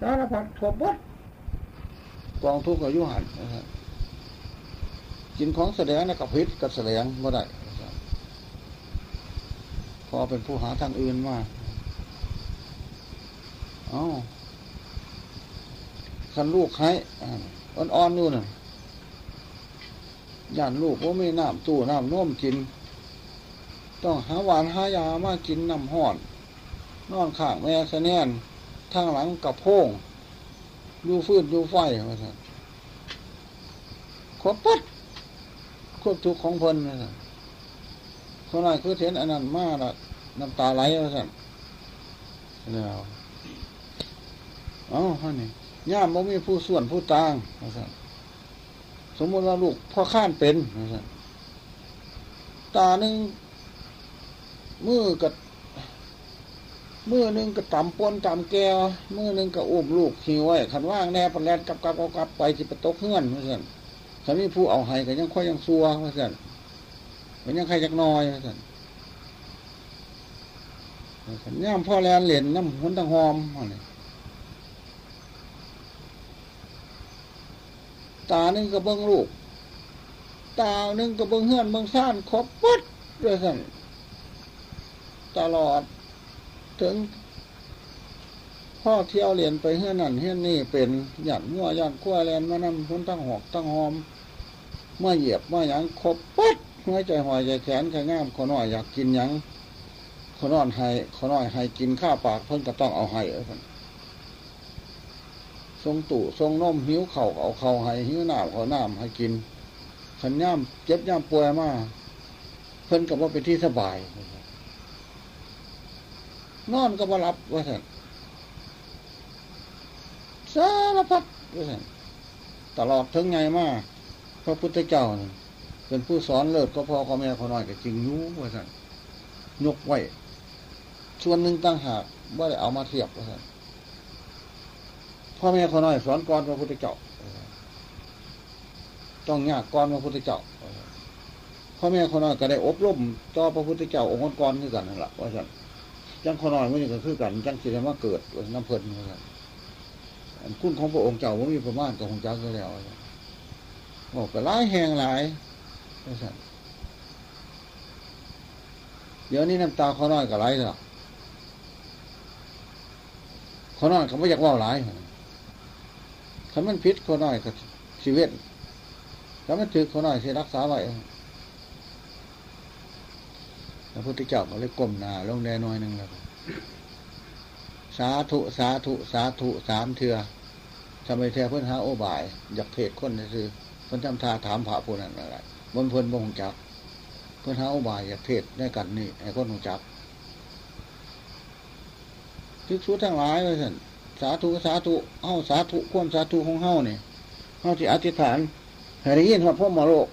สารพัดทบดกองทุกข์อายุหันกินของแสดงนะกับพิษกับแสดงเมื่อไรพอเป็นผู้หาทางอื่นมาอ๋อคันลูกให้อ่อนๆนู่นย่านลูกว่าไม่น้ำตู้น้ำน่มกิน ต้องหาหวานหายามากินน้ำห่อน นอนข้างแม่สะแนน ทางหลังกับโพงดูฟืดดูไฟมาสันครบปัดควบทุกของเพลินมาสันคนนั้นคือเห็นอันนั้นมากละน้ำตาไหลมาสันแล้วอ๋อฮะนี่ย่ามบ่มีผู้ส่วนผู้ต่างมาสันสมมติว่าลูกพ่อข้านเป็นมาสันตาหนึ่งมือกับ มือหนึ่งก็ต่ำปนต่ำแก้วมือหนึ่งก็อุ้มลูกหิวไว้ขันว่างแน่ปนแลนกับกับกับกับไปจิปตกเฮือนเพื่อนถ้ามีผู้เอาให้ก็ยังค่อยยังซัวเพื่อนมันยังใครจักน้อยเพื่อนขันย่ามพ่อแลนเหรียญน้ำหุ่นตังหอมอะไรตาหนึ่งก็เบิ้งลูก ตาหนึ่งก็เบิ้งเฮือนเบิ้งซ่านครบปุ๊ดด้วยสั่นตลอด ถึงพ่อเที่ยวเรียนไปเฮือนั่นเฮือนี่เป็นหยัดงัวหยัดขั้วแลนมานำพ้นตั้งหอกตั้งหอมเมื่อเหยียบเมื่อยังครบปั๊ดหัวใจหอยใจแขนขง่ามขอน้อยอยากกินยังขอนอนให้ขอน้อยให้กินข้าวปากเพิ่นก็ต้องเอาให้เออเพิ่นทรงตู่ทรงนมหิวเข่าเอาเข่าให้หิวหนาวเขาน้ำให้กินขันย่ามเจ็บย่ามป่วยมากเพิ่นกับว่าเป็นที่สบาย นอนก็มารับว่าสันสารพัดว่าสันตลอดถึงไงมากพระพุทธเจ้าเป็นผู้สอนเลิศก็พอก็แม่พอน้อยก็จริงยู้ว่าสันยกไว้ส่วนหนึ่งตั้งหากว่าได้เอามาเทียบว่าสันพ่อแม่พอน้อยสอนก่อนพระพุทธเจ้าต้องยากก่อนพระพุทธเจ้าพ่อแม่คนน้อยก็ได้อบรมต่อพระพุทธเจ้าองค์กรคือกันนั่นแหละว่าสัน จังขน้อยมันก็คือกันจังสิได้มาเกิดน้ำเพลินนะครับคุณของพระองค์เจ้าว่ามีประมาณกับของเจ้าก็แล้วบอกก็ร้ายแหงหลายเดี๋ยวนี้น้ำตาขน้อยกับไรหรอกขน้อยเขาไม่อยากว่าหลายเขามันพิษขน้อยกับชีวิตเขามันถือขน้อยที่รักษาไว้ ระพุทธเจ้าก็เลยก้มหน้าลงแดน้อยหนึ่งแล้วสาธุสาธุสาธุสามเถื่อทำไมแท้เพื่อนหาโอบาย อยากเทศคนนี่คือเพื่อนทำทาถามพระผู้นั้นอะไรบนเพื่อนบ่งจักเพื่อนหาโอบายอยากเทศได้กันนี่ไอ้คนของจักทุกชุดทั้งหลายเลยสินสาธุสาธุเฮ้าสาธุควมสาธุของเฮ้าเนี่ยเฮ้าที่อธิษฐานให้ได้ยินหอดพ่อมรโลก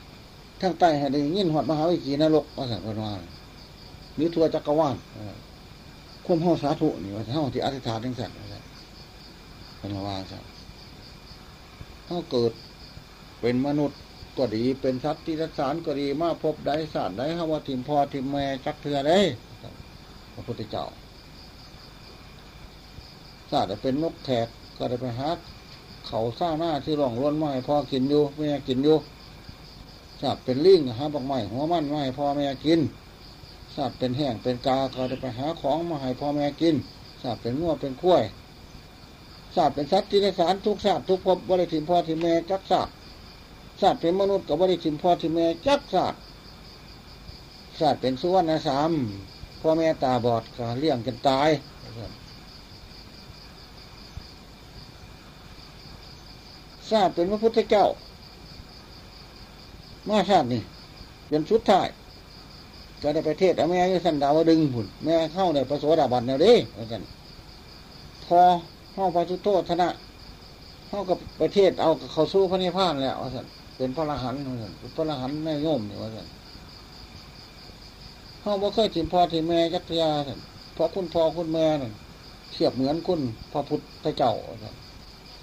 ทั้งใต้ให้ได้ยินหอดมหาวิจีนรกว่าสันวันวาน หรือทัวจักรวาลควมห้าสาธุนี่ว่าเท่าที่อธิษฐานทั้งสัตว์เป็นว่าสัตว์ถ้าเกิดเป็นมนุษย์ก็ดีเป็นสัตว์ที่รักษาก็ดีมาพบได้สารได้ฮาว่าทิมพอทิมแม่จักเถื่อได้พระพุทธเจ้าสาต์เป็นนกแขกก็ได้ไปหาเขาสร้างหน้าที่ร่องล้นไม้พ่อกินอยู่แม่กินอยู่สาต์เป็นลิงหาบักไม้หัวมันไม้พ่อแม่กิน ทราบเป็นแห้งเป็นกาก็จะไปหาของมาให้พ่อแม่กินทราบเป็นง้วเป็นข้วยทราบเป็นสัตว์ที่ได้สารทุกทราบทุกภพบริถิมพ่อที่แม่จักทราบทราบเป็นมนุษย์กับบริถิมพ่อที่แม่จักทราบทราบเป็นสุวรรณสามพ่อแม่ตาบอดก็เลี้ยงกันตายทราบเป็นพระพุทธเจ้า มาชาตินี่เป็นชุดท้าย ก็ได้ไปเทศแม่ยุสันดาวดึงหุ่นแม่เข้าในประสดาบันเนี่ยดิว่ากันพอเข้าไปทุโทษธนะเข้ากับประเทศเอาเขาสู้พระนิพพานแล้วว่าสันเป็นพระรหันต์ว่าสันพระรหันต์แม่โยมเนี่ยว่าสันเข้าบ่เคยถิ่นพ่อถิ่นแม่ยักยาสันเพราะคุณพ่อคุณแม่เนี่ยเทียบเหมือนคุณพระพุทธเจ้าสัน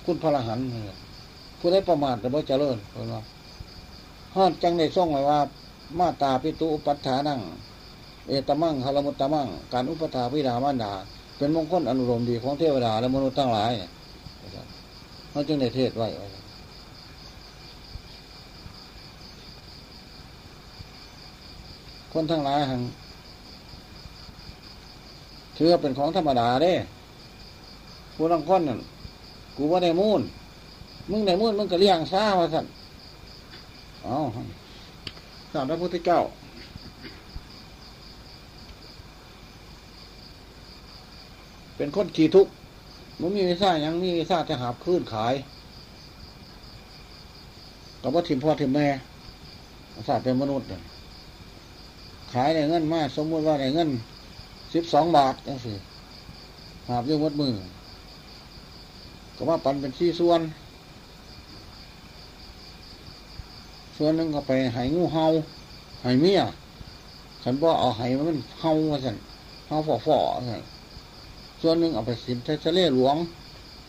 คุณพระรหันต์ผู้ได้ประมาทแต่บ่เจริญเพราะว่าห้อนจังในส่งไว้ว่า มาตาปิตุอุปัฏฐานังเอตมังฮารมุตตมัง การอุปถาพิดามานดา เป็นมงคลอนุรมดีของเทวดาและมนุษย์ทั้งหลายเขาจึงได้เทศไว้คนทั้งหลายหังเชื่อเป็นของธรรมดาเด้ผู้ลังคนนั่นกูว่าได้มูนมึงได้มูนมึงก็เลี้ยงซาว่าสั่นอ๋อ สามพระพุทธเจ้า เป็นคนขี่ทุกมันมีวิซ่ายังมีวิซ่าจะหาคลื่นขายกับว่าทิมพ่อทิมแม่ศาสตร์เป็นมนุษย์ขายได้เงินมากสมมติว่าได้เงินสิบสองบาทจังสิหาบยื่วัดมือก็ว่าปันเป็นที่ส่วน ส่วนหนึ่งก็ไปหายงูเห่าหายเมียฉันบอกเอาหายมันเห่าว่าสันเห่าฝ่อฝ่อสันส่วนหนึ่งเอาไปสินใช้ทะเลหลวง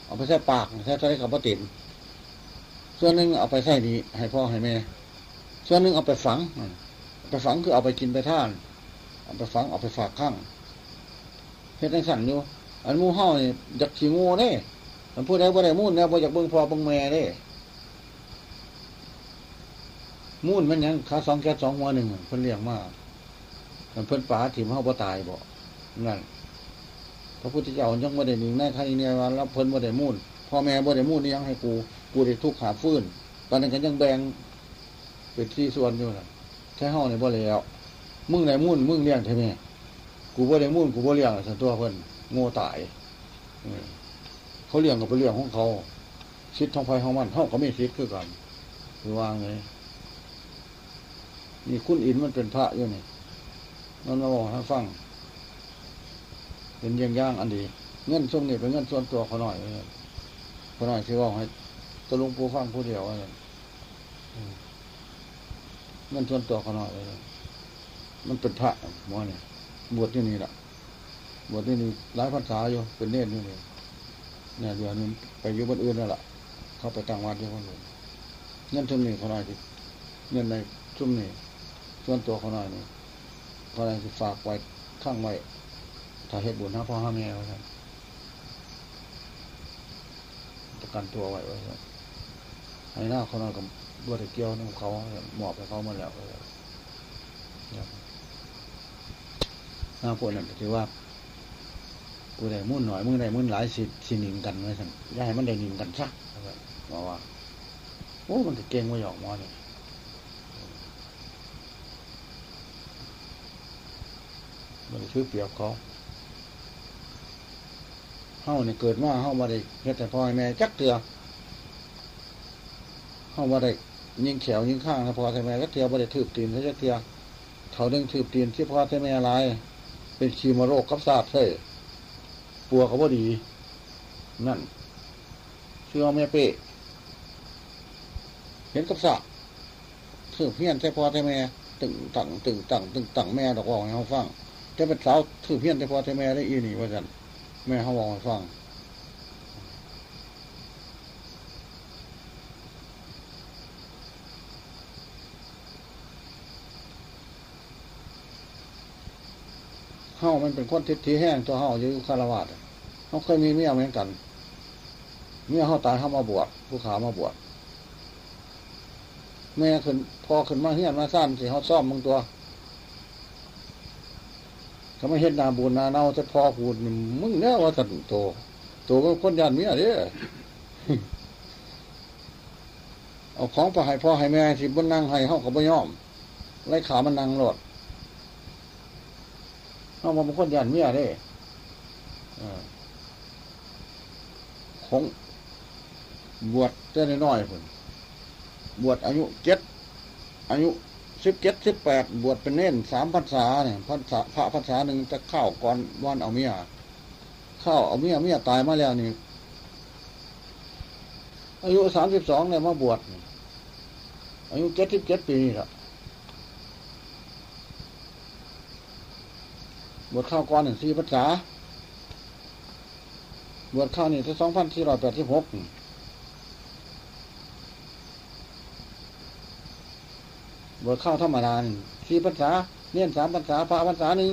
เอาไปใส่ปากใช้ทะเลกับปตินส่วนหนึ่งเอาไปใส่ดีให้พ่อให้แม่ส่วนหนึ่งเอาไปฝังไปฝังคือเอาไปกินไปท่าน เอาไปฝังเอาไปฝากข้างเฮ็ดจังสั่นอยู่อันมูเห่าเนี่ยอยากขี้งูเด้มันพูดได้บ่าได้มูนเนี่ยบ่อยากเบิ่งพ่อเบิ่งแม่เด้ มูนมันยังขาสองแก๊สสองหัวหนึ่งเพิ่นเลี้ยงมามันเพิ่นป่าถิ่มเฮาบ่ตายบ่นั่นพระพุทธเจ้ายังบ่ได้หนึ่งในใครเนี่ยว่าแล้วเพิ่นบ่ได้มูนพ่อแม่บ่ได้มูนนี่ยังให้กูกูได้ทุกข์หาฟื้นตอนนั้นก็ยังแบ่งเป็นที่ส่วนอยู่น่ะแค่เฮาเนี่ยบ่แล้วมึงได้มูนมึงเลี้ยงใช่ไหมกูบ่ได้มุ่นกูบ่เลี้ยงสันตัวเพิ่นโง่ตายเขาเลี้ยงกับไปเลี้ยงของเขาชิดทองไฟของมันเท่าก็ไม่ชิดคือกันคือวางเลย นี่คุณอินมันเป็นพระอยู่นี่นั่นเราบอกให้ฟัง เป็นย่างย่างอันดี เงินช่วงนี้เป็นเงินส่วนตัวเขาหน่อยเขาหน่อยที่ว่าให้ตะลุงปูฟังผู้เดียวอะไรเงินส่วนตัวเขาหน่อยเลยมันเป็นพระหมอเนี่ยบวชที่นี่แหละบวชที่นี่หลายพรรษาอยู่เป็นเนตรนี่เลยเนี่ยเดือนนึงไปอยู่บนอื่นแล้วล่ะ เขาไปตั้งวัดอยู่คนอื่นเงินชุ่มนี่เขาหน่อยที่เงินในชุ่มนี่ ส่วนตัวเขาหน่อยนี่เขาหน่อยที่ฝากไว้ข้างไว้ถ้าเหตุบุญห้าพ่อห้าแม่ไว้ครับประกันตัวไว้ไว้ครับให้หน้าเขาหน่อยกับบวชเกี่ยวน้ำเขาหมอบไปเขามาแล้วครับน้าพวกนั้นถือว่ากูได้มุ่นหน่อยมึงได้มุ่นหลายสิสิหนิงกันไว้สั่นย่าให้มันได้หนิงกันซักบอกว่าโอ้มันก็เก่งว่าหยอกมอนี่ย มันชื่อเปรียบเขาเฮ้าเนี่ยเกิดมาเฮ้ามาได้เฮ็ดแต่พ่อแม่จักเตือเฮ้ามาได้ยิงแขวยิงข้างนะพ่อแม่จักเตือมาได้ถืบตีนจักเตือเขาดึงถืบตีนที่พ่อแม่อะไรเป็นชีมโรคกับซาบเซ่ปัวเขาบ่ดี นั่นเชื่อแม่เป้เห็นกับซาบถือเพี้ยนใช่พ่อใช่แม่ตึงตังตึงตังตึงตังแม่ดอกวองให้เขาฟัง จะเป็นสาวถือเพี้ยนใช่พอใช่แม่ได้อีนี่ว่าจันแม่เขาวองให้ฟังเฮามันเป็นคนทิศทีแห้งตัวเฮาอยู่คารวะเขาเคยมีเมียเหมือนกัน เมียเขาตายเขามาบวชผู้ขามาบวชแม่ขึ้นพอขึ้นมาเฮียนมาสั้นสิเขาซ่อมมึงตัว เขาไม่เห็นนาบุญนาเน่าจะพอพูดมึงแน่ว่าสันโตโตก็คนยันเมียเด้เอาของไปให้พ่อให้แม่สิบนนั่งให้เขาก็ไม่ยอมไล่ขามันนั่งหลดเอามาเป็นคนยันเมียได้ของบวชเจ้าน้อยคนบวชอายุเจ็ดอายุ สิบเจ็ดสิบแปดบวชเป็นเน้นสามพรรษาเนี่ยพรรษาพระพรรษาหนึ่งจะเข้าก่อนวันเอาเมียเข้าเอาเมียเมียตายมาแล้วนี่อายุสามสิบสองเนี่ยมาบวชอายุเจ็ดสิบเจ็ดปีนี่ละบวชข้าวก้อนหนึ่งสี่ภาษา บวชข้าวนี่ที่สองพันสี่ร้อยแปดสิบหก บวชเข้าธรรมดาสี่พรรษาเนี่ยสามภาษาพระพรษาหนึ่ง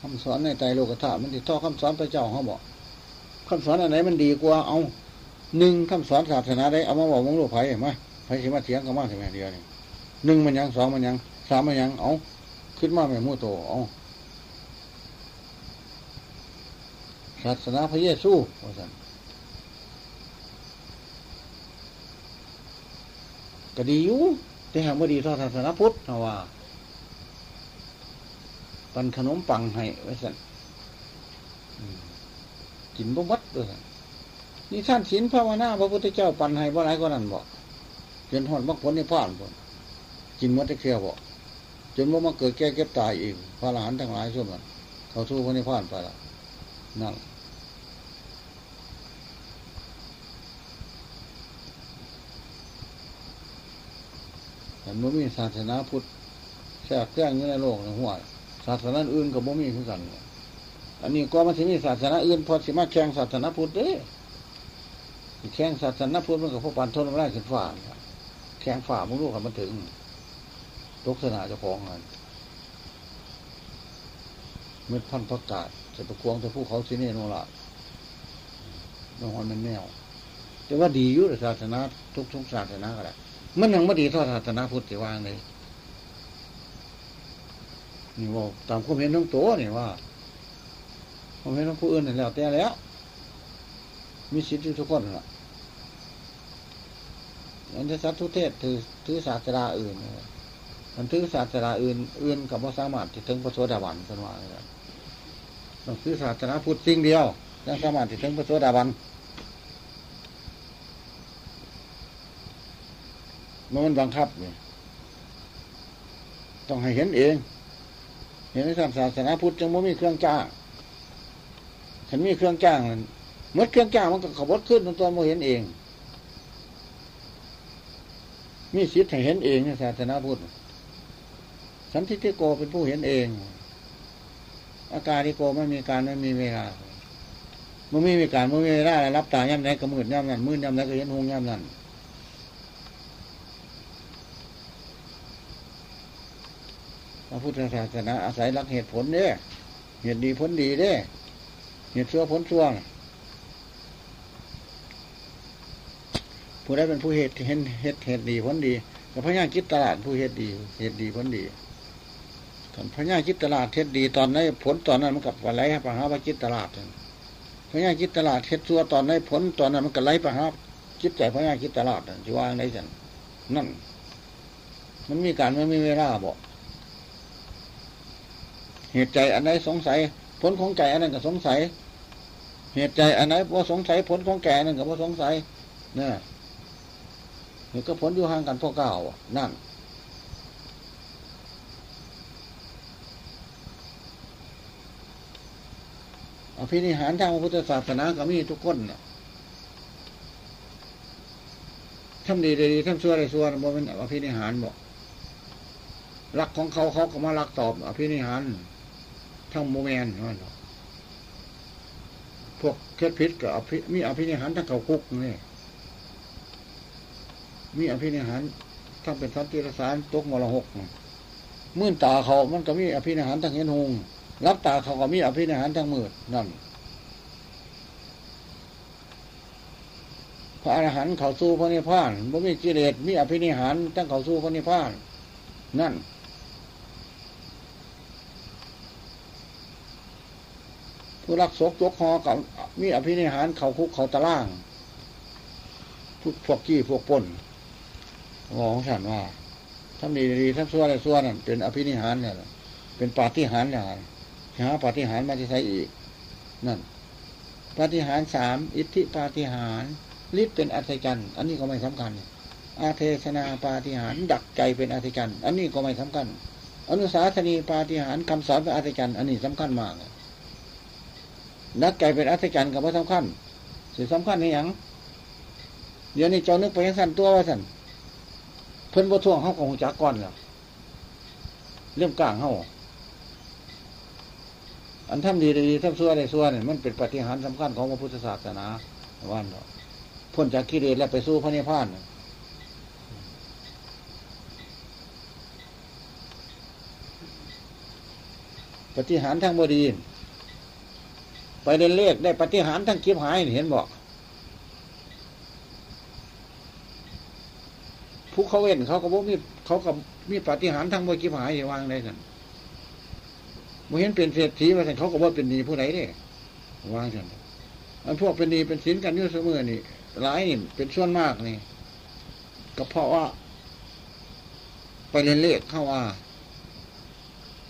คำสอนในใจโลกธาตุมันติดท่อคำสอนพระเจ้าเขาบอกคำสอนอันไหนมันดีกว่าเอาหนึ่งคำสอนศาสนาได้เอามาบอกมึงลูกไผ่ไหมไผ่สิมาเถียงก็มากสิแม่เดียวนี่หนึ่งมันยังสองมันยังสามมันยังเอาขึ้นมาแม่มู่โตเอา ศาสนาพระเยซูว่าสันก็ดีอยู่แต่หากว่ดีเท่าศาสนาพุทธนะว่า ปันขนมปังให้ไว้สันกินบ่มัดด้วยสันนี่ท่านศีลภาวนาพระพุทธเจ้าปันให้บ่ไรก็นั่นบอกจนหอนบักผลในผ่านบ่กินมัดได้เคียวบอกจนว่ามาเกิดแก่เก็บตายอีกพระหลานทั้งหลายช่วงนั้นเขาสู้พระนิพพานไปแล้วนั่น แต่เมื่อมีศาสนาพุทธแทรกแซงอยู่ในโลกในหัวศาสนาอื่นกับบ่มีคือกันอันนี้ก็มันสิมีศาสนาอื่นพอสิมาแข่งศาสนาพุทธเด้แข่งศาสนาพุทธมันกับพวกปันทนอะไรขึ้นฝ่าแข่งฝ่ามึงรู้กันมันถึงตกสนาจะของกันเมื่อพันประกาศจะประควงจะผู้เขาสิเนโนละนอนมันแนวแต่ว่าดีอยู่ศาสนาทุกทุกศาสนาก็ได้ มันยังไม่ดีเท่าศาสนาพุทธที่วางเลยนี่ว่าตามความเห็นทั้งตัวนี่ว่าความเห็นของผู้อื่นนี่แล้วแต่แล้ว มีสิทธิ์ทุกคนละอันจะสัตว์ทุเทศถือถือศาสนาอื่นมันถือศาสนาอื่น อื่นกับว่าสามารถที่ถึงพระโสดาบันกันว่าต้องถือศาสนาพุทธสิ่งเดียวยังสามารถที่ถึงพระโสดาบัน มันบังคับเนี่ยต้องให้เห็นเอง เห็นในศาสนาพุทธจึงไม่มีเครื่องจ้างฉันมีเครื่องจ้างเมื่อเครื่องจ้างมันก็ขบวขึ้นตัวโมเห็นเอง มีสิทธิ์ให้เห็นเองในศาสนาพุทธสันทิฏฐิโกเป็นผู้เห็นเอง อาการที่โกไม่มีการไม่มีเวลาเมื่อไม่มีการเมื่อมีเวลารับตาย่ำไหนก็มืดย่ำนั้นมืดย่ำไหนก็เห็นหงย่ำนั้น ระพุทธศาสนาอาศัยหลักเหตุผลเนี่ยเหตุดีผลดีเด้เหตุชั่วผลชั่วผู้ได้เป็นผู้เหตุเห็นเหตุเหตุดีผลดีกับพระญาคิดตลาดผู้เหตุดีเหตุดีผลดีพระญาคิดตลาดเทศดีตอนนั้นผลตอนนั้นมันกับอะไรฮะปะฮะพระคิดตลาดพระญาคิดตลาดเทศชั่วตอนนั้นผลตอนนั้นมันกับไรปะฮะคิดใจพระญาคิดตลาดจะว่าในสันนั่น มันมีการไม่มีเวลาบอก เหตุใจอันไหนสงสัย ผลของใจอันนั้นก็สงสัย เหตุใจอันไหนว่าสงสัย ผลของแก่นั่นก็ว่าสงสัยเนี่ยนี่ก็ผลอยู่ห่างกันพวกเก่านั่นอภินิหารทางพระพุทธศาสนาก็มีทุกคนนะทำดีดีทำชั่วได้ชั่วบ่เป็นอภินิหารบอกรักของเขาเขาก็มารักตอบอภินิหาร ทั้งโมเมนนั่นพวกเคสพิษกับอภิมีอภินิหารทั้งเขาคุกนี่มีอภินิหารทั้งเป็นสันติรสารตกมรหกมื่นตาเขามันก็มีอภินิหารทั้งเห็นหงรับตาเขาก็มีอภินิหารทั้งมืดนั่นพระอรหันต์เขาสู้พระนิพพานบ่มีกิเลสมีอภินิหารทั้งเขาสู้พระนิพพาน นั่น ผู้รักศกยกคอกับมีอภินิหารเขาคุกเขาตะล่างพวกพวกกี้พวกป่นมองฉันว่าทำดีดีทำชั่วอะไรชั่วนั่นเป็นอภินิหารเนี่ยเป็นปาฏิหาริย์อย่างหาปาฏิหาริย์มาที่ใช้อีก นั่น ปาฏิหาริย์สามอิทธิปาฏิหาริย์ฤทธิ์เป็นอัศจรรย์อันนี้ก็ไม่สำคัญอาเทศนาปาฏิหาริย์ดักใจเป็นอัศจรรย์อันนี้ก็ไม่สำคัญ อนุสาสนีปาฏิหาริย์คำสอนเป็นอัศจรรย์อันนี้สำคัญมาก ดักใจเป็นอัศจรรย์กับว่าสำคัญสิ่งสำคัญในอย่างเดี๋ยวนี้เจ้านึกไปยังสั่นตัวว่าสั่นเพิ่นบ่ท่วงเขาของจักก่อนแล้วเรื่องกลางเขาอันทำดีดีทำชั่วได้ชั่วเนี่ยมันเป็นปฏิหารสำคัญของพระพุทธศาสนาว่านเราพ้นจากกิเลสแล้วไปสู้พระนิพพานปฏิหารทั้งบดี ไปเรียนเลขได้ปฏิหารทั้งคิบหายเห็นบอกผู้เขาเว้นเขาก็บอกมีเขากับมีปฏิหารทั้งบคิบหายวางได้กันบ่เห็นเป็นเศรษฐีมาแต่เขาก็ว่าเป็นดีผู้ใดเนี่ยวางกันอันพวกเป็นดีเป็นสินกันยุ่เสมอนี่หลายนี่เป็นส่วนมากนี่ก็เพราะว่า ไปเรียนเลขเข้าว่า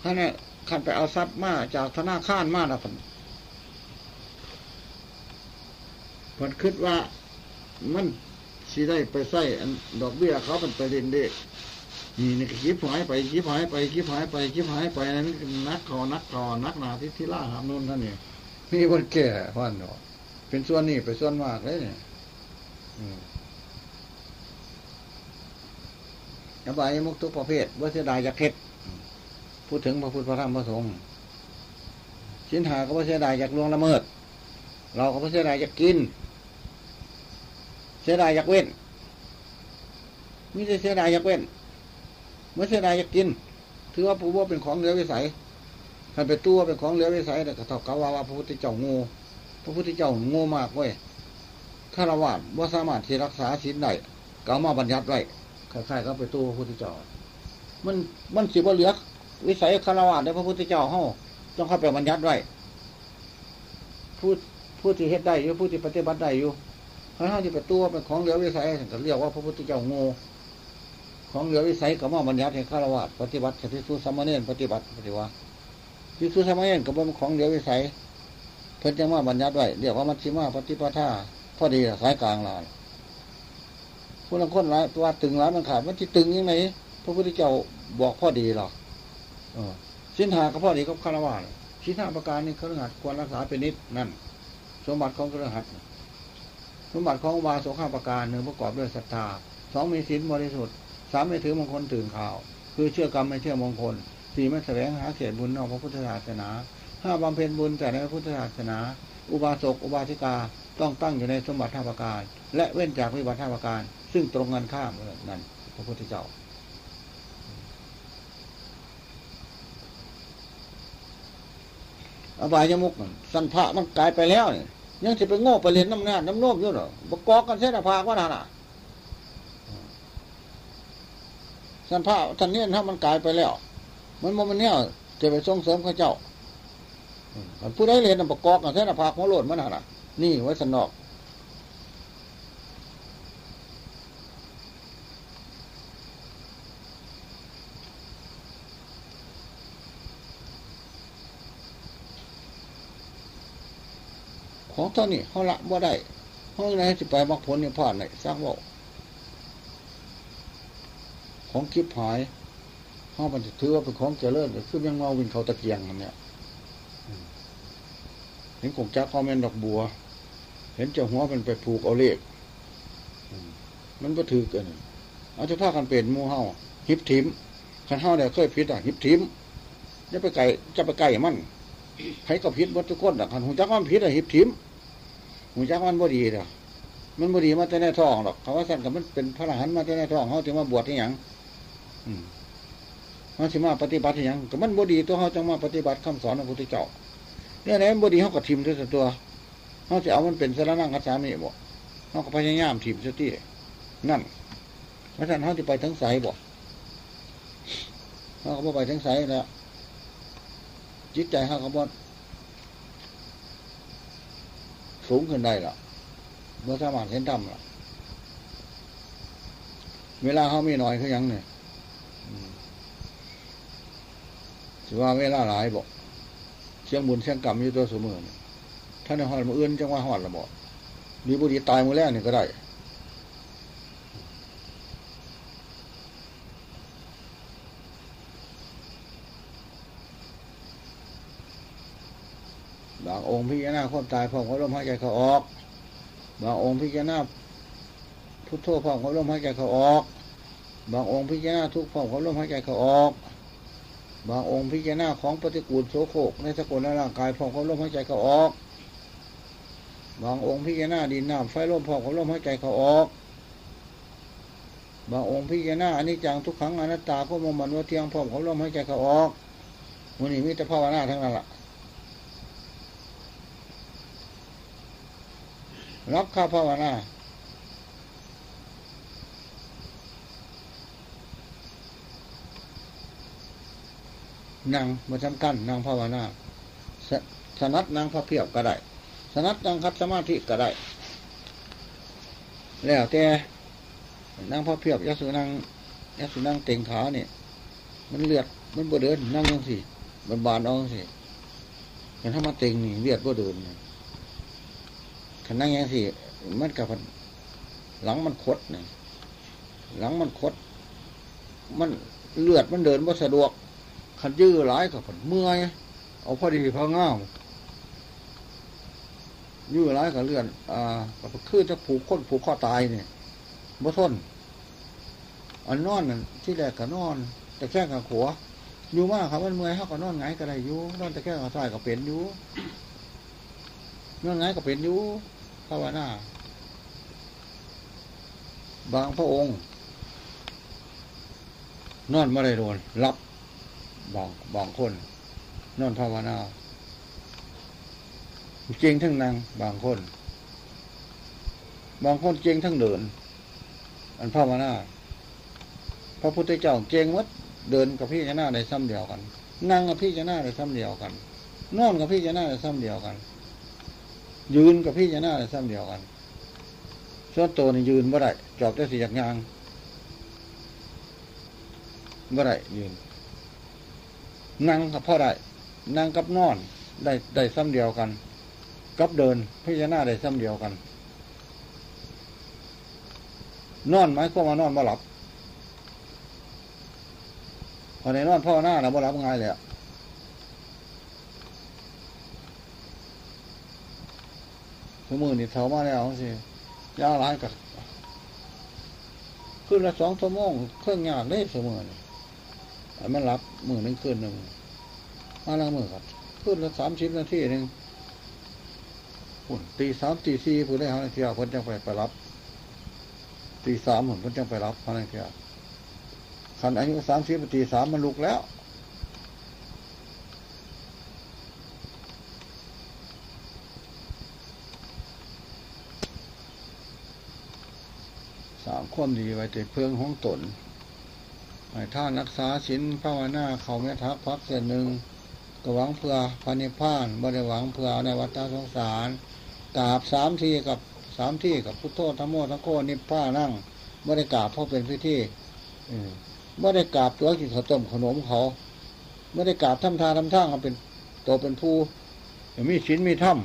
ถ้าเนี่ยขันไปเอาทรัพย์มาจากธนาคารมาแล้ว ผมผมคิดว่ามันสีได้ไปใส่ดอกเบี้ยเขาเป็นไปเรียนเลขนี่นี่คิดหายไปคิดหายไปคิดหายไปคิดหายไปนั้นนักคอนักคอนักนาที่ที่ล่าหามนุนท่านนี่นี่คนแก่พ่อนเนาะเป็นส่วนนี้เป็นส่วนมากเลยเนี่ยอบายมุกทุกประเภทว่าเสียดายจากเพชรพูดถึงพระพุทธพระธรรมพระสงฆ์ชิ้นหาก็ว่าเสียดายจากลวงละเมิด เราก็ว่เสียดายจากกิน เสียดายจากเว้นมิใช่เสียดายจากเว้นเมื่อเสียดายจากกิน ถือว่าผู้ว่าเป็นของเหลือวิสัยถ้าเป็นตัวเป็นของเหลือวิสัยแต่ก็เท่ากับว่าพระพุทธเจ้างูพระพุทธเจ้างูมากเว้ยฆราวาสว่าสามารถที่รักษาศีลได้ก็มาบัญญัติไว้คล้ายๆก็ไปตู้พระพุทธเจ้า มันมันสิบ่เหลือวิสัยคารวะในพระพุทธเจ้าเฮาต้องเข้าไปบัญญัติไว้ผู้ ผู้ที่เฮ็ดได้อยู่ผู้ที่ปฏิบัติได้อยู่เพราะเฮาที่ไปตัวเป็นของเหลือวิสัยก็เรียกว่าพระพุทธเจ้าโง่ของเหลือวิสัยก็มาบัญญัติให้คารวะปฏิบัติที่สุสมณเณรปฏิบัติปฏิวัติที่สุสมณเณรก็เป็นของเหลือวิสัย เพิ่นจะมาบัญญัติไว้เรียกว่ามัชฌิมาปฏิปทาพอดีสายกลางลายผู้ละคนหลายตัวตึงหลายมันขาดมันที่ตึงยังไงพระพุทธเจ้าบอกพอดีหรอกสินหาก็พอดีกับคาวะสินหาประการนี้เครือขัดควรรักษาเป็นนิดนั่น สมบัติของเครือขัดสมบัติของวาโสข้าประการหนึ่งประกอบด้วยศรัทธาสองมีศีลบริสุทธิ์สามไม่ถือมงคลตื่นข่าว คือเชื่อกรรมไม่เชื่อมงคลสี่ไม่แสวงหาเขตบุญนอกพระพุทธศาสนาห้าบำเพ็ญบุญแต่ในพระพุทธศาสนา อุบาสกอุบาสิกาต้องตั้งอยู่ในสมบัติท่าประการ และเว้นจากวิบัติท่าประการ ซึ่งตรงกันข้ามนั่นพระพุทธเจ้า อบายยมุกสันพระมันกลายไปแล้วเนี่ยยังจะไปโง่ไปเรียนน้ำงานน้ำโน้มอยู่หรอประกอบกันเส้นภาคว่าน่ะสันพระท่านเนี่ยถ้ามันกลายไปแล้ว มันมันเนี่ยจะไปส่งเสริมข้าเจ้าผู้ได้เรียนประกอบกันเส้นภาคหัวโลดมันน่ะนี่ไว้สนอก เท่านี้เขาละบ่ได้ห้องไหนจะไปมักผลนี่ยผ่านไหนสร้างบอกของคิดหายห้องมันจะถือว่าเป็นของเจริญคือยังมาวิ่งเขาตะเกียงมันเนี่ยเห็นกงจักข้อแม่นดอกบัว เห็นเจ้าหัวมันไปผูกเอาเลขมันก็ถือกินเอาจะพากันเป็นมูเฮาฮิปทิมขันเฮาเนี่ยเคยพิษอะฮิปทิมจะไปไก่จะไปไก่มันใครก็พิษวัตถุก้นอะขันหูจักมันพิษอะฮิปทิม หูจักมันบ่ดีเด้อมันบ่ดีมาแต่ในท้องหรอกเขาว่าสั่นกับมันเป็นพระอรหันต์มาแต่ในท้องเขาถึงมาบวชที่หยังมันสิมาปฏิบัติที่หยังก็มันบ่ดีตัวเขาจะมาปฏิบัติคำสอนของพระพุทธเจ้าเนี่ยไหนบ่ดีเขาก็ทิมด้วยตัวเขาจะเอามันเป็นสารนั่งกัจฉามิบ่เขาก็พยายามทิมสตินั่นพระท่านเขาจะไปทั้งสายบ่เขาก็ไปทั้งสายแล้วจิตใจเขาก็บ่ สูงขึ้นได้หรอเมื่อสามารถเห็นธรรมล่ะ เวลาเขามีน้อยคือยังเนี่ยถือว่าเวลาหลายบอกเชียงบุญเชียงกรรมอยู่ตัวสมอท่านในหอดมืออื่นจังว่าหอดละบอกดีบุรีตายมือแรกนี่ก็ได้บางองค์พิจาความตายพร้อมกับลมหายใจเขาออก บางองค์พิจารณาพุทโธพร้อมกับลมหายใจเขาออก บางองค์พิจารณาทุกพร้อมกับลมหายใจเขาออก บางองค์พิจารณาของปฏิกูลโสโครกในสกุลในร่างกายพร้อมกับลมหายใจเขาออก บางองค์พิจารณาดินน้ำไฟลมพร้อมกับลมหายใจเขาออก บางองค์พิจารณาอนิจจังทุกขังอนัตตาก็มมันว่าเที่ยงพร้อมกับลมหายใจเขาออกวันนี้มีแต่ภาวนาทั้งนั้นละ รับข้าภาวนานังมาจำกันนั่งภาวนาสสนัดนั่งพระเพียบก็ได้ สนัดนั่งคัดสมาธิก็ได้ แล้วแต่นั่งพระเพียบยักษ์สุนังยักษ์สุนังเต็งขาเนี่ยมันเลือดมันบ่เดินนั่งยังสิมันบานเอาสิแต่ถ้ามาเต็งนี่เลือดบ่เดิน ขันนั่งยังสิมันกับหลังมันคดเนี่ยหลังมันคด มันเลือดมันเดินบ่สะดวกขันยื้อหลายกับเมื่อยเอาพอดีพอง่ามยื้อหลายกับเลือดอ่ากับคือจะผูกค้นผูกข้อตายเนี่ยบ่ทนอันนอนนั่นที่แรกก็นอน แต่แค่กับขัวอยู่มากครับมันเมื่อยเขาก็นอนไงก็ได้อยู่นอนแต่แค่กับทายก็เป็นอยู่ นอนไงก็เป็นอยู่ภาวนาบางพระองค์ นอนไม่ได้โดนรับบางบางคน นอนภาวนาเก่งทั้งนางบางคน บางคนเก่งทั้งเดิน อันภาวนาพระพุทธเจ้าเก่งวัดเดินกับพี่จะหน้าในซ้ำเดียวกันนั่งกับพี่จะหน้าในซ้ำเดียวกัน นอนกับพี่จะหน้าในซ้ำเดียวกัน ยืนกับพี่จะหน้าซ้ำเดียวกันส่วนตัวนี่ยืนบ่ได้จอบได้สีจากยางบ่ได้ยืน นั่งกับพ่อได้ นั่งกับนอน ได้ได้ซ้ำเดียวกัน กับเดินพี่จะหน้าได้ซ้ำเดียวกัน นอนไหมก็มานอนมาหลับพอในนอนพ่อหน้าเราบ่รับง่ายเลยอะ มือนี่เท่ามาแล้วสิยาหลายกับขึ้นละสองชั่วโมงเครื่องยากเลยสมอนี่มันรับมือหนึ่งขึ้นหนึ่งมาละมือครับขึ้นละสามชิ้นนาทีหนึ่งหุ่นตีสามตีสี่ผู้ได้หาเที่ยวคนจังไปไปรับตีสามหุ่นคนจังไปรับหาเที่ยวคันอายุสามสิบปีสามมันลุกแล้ว สามความดีไว้แต่เพื่องห้องตนให้ท่านรักษาศีลภาวนาเขาเมทักพักเส้นหนึ่งก็หวังเพื่อพันิพานบ่ได้หวังเพื่อในวัฏสงสารกราบสามทีกับสามที่กับพุทโธธรรมโมทั้งโคนิพพานั่งบ่ได้กราบเพราะเป็นพิธีไม่ได้กราบตัวกินข้าวต้มขนมเขาไม่ได้กราบทำทาทำท่างเขาเป็นตัวเป็นผู้มีศีลมีธรรม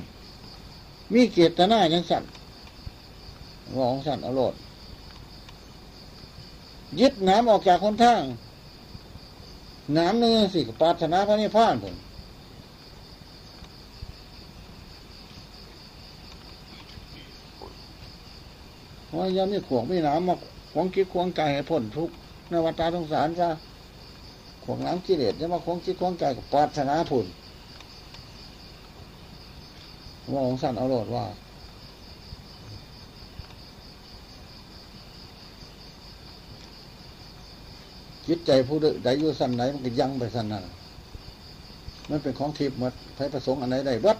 มีเกียรติหน้ายังสั่นวองสั่นอรรถ ยึดน้ำออกจากคนทางน้ำเนื้อสิปาถนาพระนิพพานผมว่ายังมีขวงมีน้ำมาขวงคิดขวงใจให้พ้นทุกในวัฏสงสารซะขวงน้ำกิเลสจะมาขวงคิดขวงใจกับปาถนาผุนว่าองสันเอาโลดว่า จิตใจผู้ใดอยู่สั้นไหนมันก็ยังไปสั้นนั่นมันเป็นของทิพย์มัดใครประสงค์อันไหนได้วัด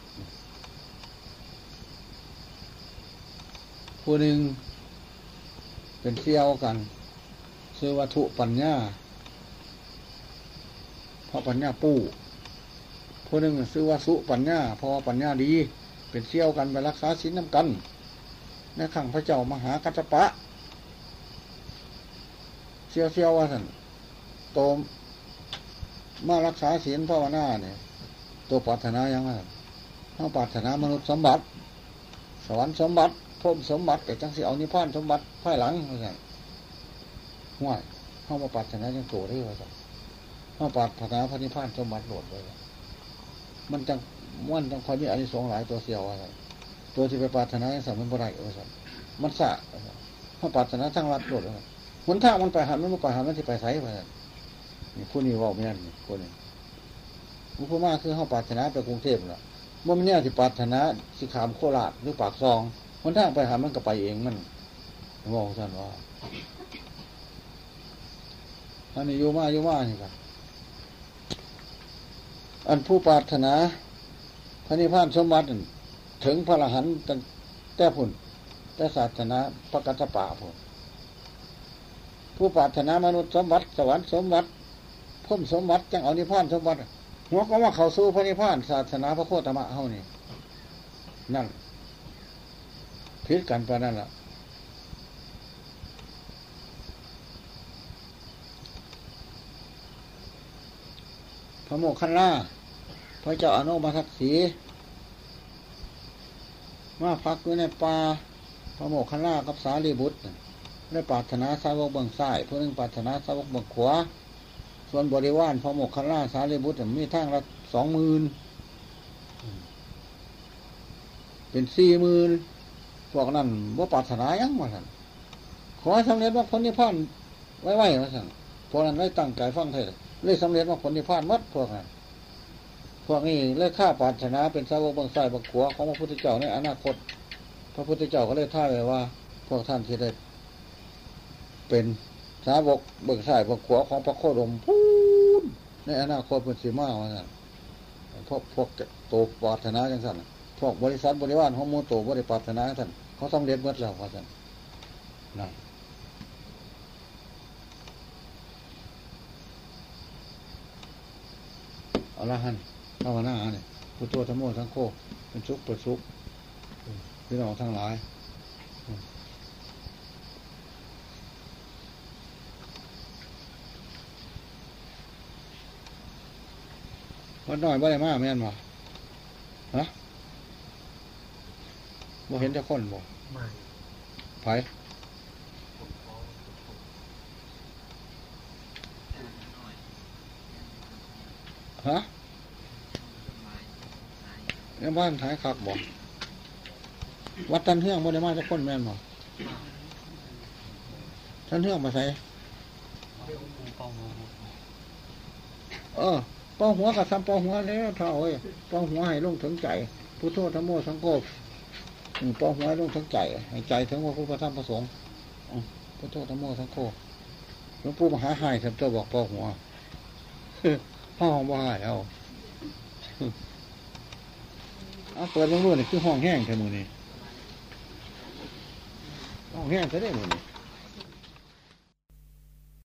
ผู้หนึ่งเป็นเที่ยวกันซื้อวัตถุปัญญาเพราะปัญญาปู้ผู้หนึ่งซื้อว่าสุปัญญาเพราะปัญญาดี เป็นเที่ยวกันไปรักษาศีลน้ำกันในขังพระเจ้ามหากัจจปะเที่ยวเที่ยวว่าท่าน โตมารักษาศีลภาวนาเนี่ย ตัวปรารถนาอย่างไรถ้าปรารถนามนุษย์สมบัติ สวรรค์สมบัติพรมสมบัติแต่จังสิเอานิพพานสมบัติภายหลังเหมือนกันห่วยเข้ามาปัดชนะยังโตได้เลยจ้ะเข้าปัดพนาพระนิพพานสมบัติโหลดเลยมันจังมันจังคอยมีอันนี้สองหลายตัวเสียวอะไรตัวที่ไปปัดชนะยังสามมันบ่ได้เออสัมันสะเข้าปัดชนะทั้งรัดโหลดเลยหนทางมันไปหันมันไปหันมันที่ไปไสไป นี่ผู้นี้ว่าไม่นั่นคนนี้มุขมาคือเข้าปัดชนะไปกรุงเทพเนามันเนี่ยที่ปัดชนะสิขามโคราชหรือปากซองหนทางไปหันมันก็ไปเองมันมองท่านว่าอันนี้อยู่มาอยู่มานี่ครับอันผู้ปรารถนา พระนิพพานสมบัติถึงพระอรหันต์แต่พุ่นแต่ศาสนาพระกัสสปะพุ่นผู้ปรารถนามนุษย์สมบัติสวรรค์สมบัติ พุ่มสมบัติจังเอานิพพานสมบัติหัวก็ว่าเขาสู้พระนิพพานศาสนาพระโคตมะเฮานี่นั่นพิษกันไปนั่นแหละพระโมคคัลลาพระเจ้าอนุมาทักษีมาพักอยู่ในป่าพระโมคคัลลากับสารีบุตรได้ปรารถนาสาวกเบื้องซ้ายผู้หนึงปรารถนาสาวกเบื้องขวา ส่วนบริวารพระโมคคัลลาสารีบุตรมีทางละสองหมื่นเป็นสี่หมื่นพวกนั้นว่าปรารถนายังมาสั่นขอให้สำเร็จว่าผลนิพพานไว้ไว้มาสั่นพวกนั้นได้ตั้งใจฟังเทศน์เลยสำเร็จว่าผลนิพพานมัดพวกนั้นพวกนี้เลยฆ่าปรารถนาเป็นสาวกบางสายบางขวของพระพุทธเจ้าในอนาคต พระพุทธเจ้าก็เลยท่าไว้ว่า พวกท่านที่ได้เป็น สาวกเบิกสายบางขวาของพระโคดมพูนในอนาคตเป็นสีมาว่าสั่นพวกพวกโตปรารถนาจังสั่นพวกบริษัทบริวารของมูโตบริปรารถนาจังสั่นเขาสำเร็จเมื่อแล้วว่าสั่นนั่นอาละหันภาวนาเนี่ยพุทโธธรรมโมทั้งโคเป็นสุขเป็นสุขพี่น้องทั้งหลาย วัดน้อยบ่ได้มาแม่นบ่ฮะบ่เห็นจะคนบ่ไม่ไผผมขอฮะยังบ้านท้ายคักบ่วัดตันเทืองบ่ได้มาจะคนแม่นบ่ตันเทืองมาใส่ปองเออ ปองหัวกับซ้ำปองหัวแล้วเท่าเอ้ยปองหัวให้ลงถึงใจพุทโธธรรมโมสังโฆอืมป้องหัวให้ลงถึงใจให้ใจถึงว่าพุทธธรรมประสงค์พุทโธธรรมโมสังโฆหลวงปู่มหาหายท่านเจ้าบอกปองหัวห้องบ่หายเอาเอาเปิดลงด้วยนี่คือห้องแห้งแค่มือนี่ห้องแห้งจะได้มือนี่